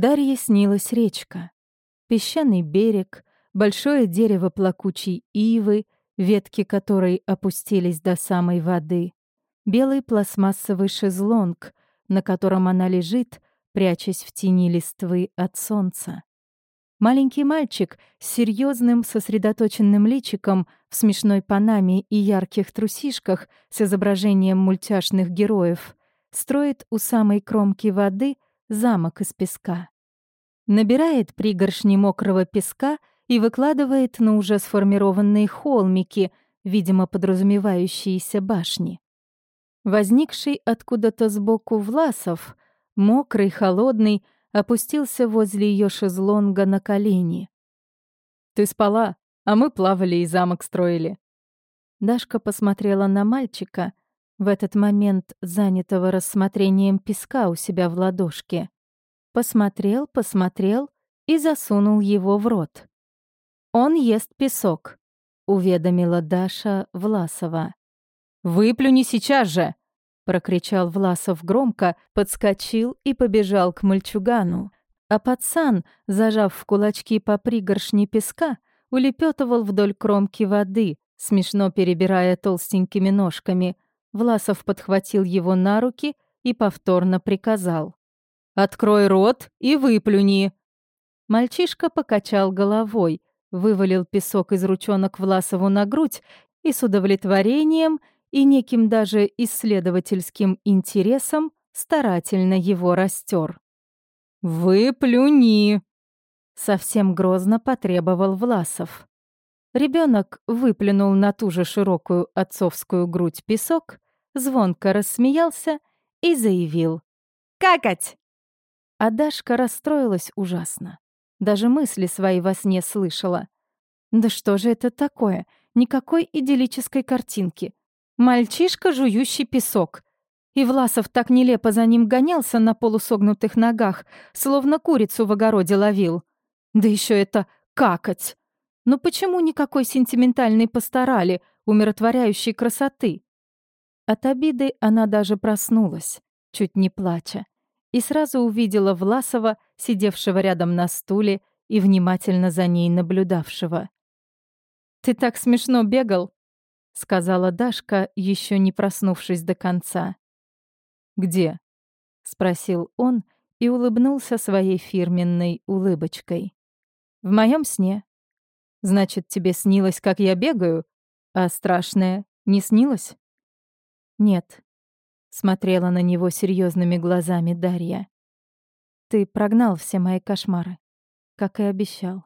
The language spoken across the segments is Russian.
Дарье снилась речка. Песчаный берег, большое дерево плакучей ивы, ветки которой опустились до самой воды, белый пластмассовый шезлонг, на котором она лежит, прячась в тени листвы от солнца. Маленький мальчик с серьезным сосредоточенным личиком в смешной панаме и ярких трусишках с изображением мультяшных героев строит у самой кромки воды замок из песка. Набирает пригоршни мокрого песка и выкладывает на уже сформированные холмики, видимо, подразумевающиеся башни. Возникший откуда-то сбоку Власов, мокрый, холодный, опустился возле ее шезлонга на колени. «Ты спала, а мы плавали и замок строили». Дашка посмотрела на мальчика, в этот момент занятого рассмотрением песка у себя в ладошке. Посмотрел, посмотрел и засунул его в рот. «Он ест песок», — уведомила Даша Власова. «Выплюни сейчас же!» — прокричал Власов громко, подскочил и побежал к мальчугану. А пацан, зажав в кулачки по пригоршне песка, улепетывал вдоль кромки воды, смешно перебирая толстенькими ножками. Власов подхватил его на руки и повторно приказал. «Открой рот и выплюни!» Мальчишка покачал головой, вывалил песок из ручонок Власову на грудь и с удовлетворением и неким даже исследовательским интересом старательно его растер. «Выплюни!» — совсем грозно потребовал Власов. Ребенок выплюнул на ту же широкую отцовскую грудь песок, звонко рассмеялся и заявил «Какать!». А Дашка расстроилась ужасно. Даже мысли свои во сне слышала. Да что же это такое? Никакой идиллической картинки. Мальчишка, жующий песок. И Власов так нелепо за ним гонялся на полусогнутых ногах, словно курицу в огороде ловил. Да еще это какать. Но почему никакой сентиментальной постарали, умиротворяющей красоты? От обиды она даже проснулась, чуть не плача, и сразу увидела Власова, сидевшего рядом на стуле и внимательно за ней наблюдавшего. «Ты так смешно бегал», — сказала Дашка, еще не проснувшись до конца. «Где?» — спросил он и улыбнулся своей фирменной улыбочкой. «В моем сне. Значит, тебе снилось, как я бегаю? А страшное не снилось?» «Нет», — смотрела на него серьезными глазами Дарья. «Ты прогнал все мои кошмары, как и обещал».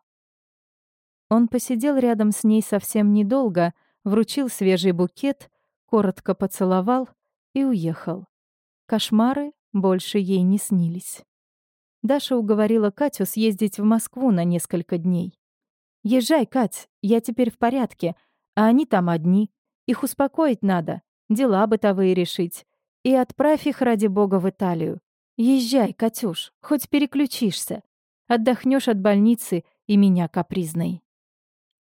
Он посидел рядом с ней совсем недолго, вручил свежий букет, коротко поцеловал и уехал. Кошмары больше ей не снились. Даша уговорила Катю съездить в Москву на несколько дней. «Езжай, Кать, я теперь в порядке, а они там одни. Их успокоить надо, дела бытовые решить. И отправь их, ради бога, в Италию. Езжай, Катюш, хоть переключишься. Отдохнешь от больницы и меня капризной».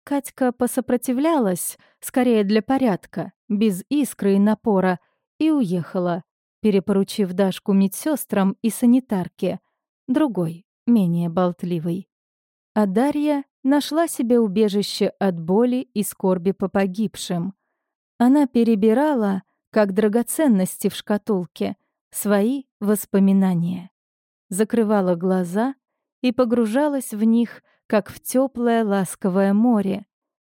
Катька посопротивлялась, скорее для порядка, без искры и напора, и уехала, перепоручив Дашку медсестрам и санитарке, другой, менее болтливой. А Дарья нашла себе убежище от боли и скорби по погибшим. Она перебирала, как драгоценности в шкатулке, свои воспоминания. Закрывала глаза и погружалась в них, как в теплое ласковое море,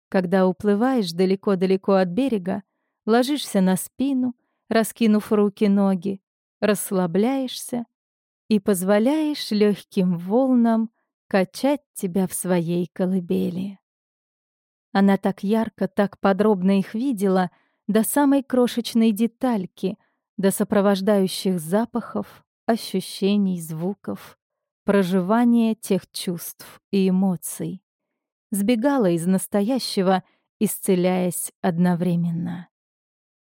когда уплываешь далеко-далеко от берега, ложишься на спину, раскинув руки-ноги, расслабляешься и позволяешь легким волнам качать тебя в своей колыбели. Она так ярко, так подробно их видела, до самой крошечной детальки, до сопровождающих запахов, ощущений, звуков проживание тех чувств и эмоций. Сбегала из настоящего, исцеляясь одновременно.